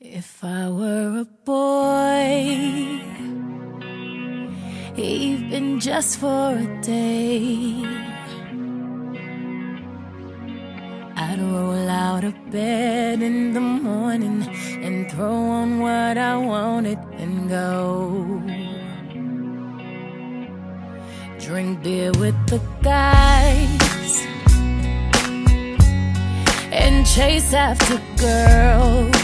If I were a boy, even just for a day, I'd roll out of bed in the morning and throw on what I wanted and go. Drink beer with the guys and chase after girls.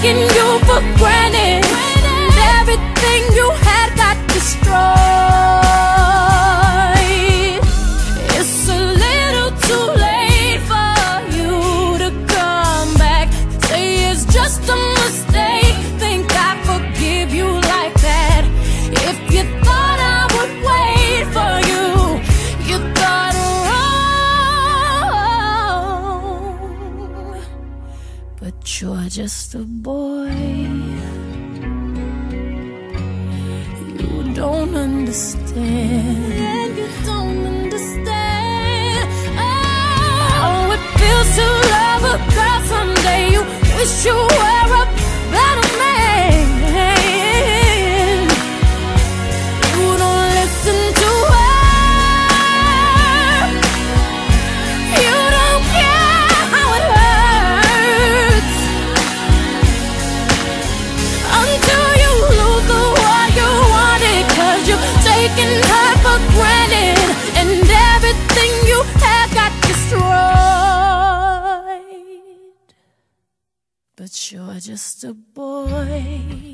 Taking you for granted, just a boy. You don't understand. You don't understand. Oh, how it feels to love a girl someday. You wish you were a you're just a boy.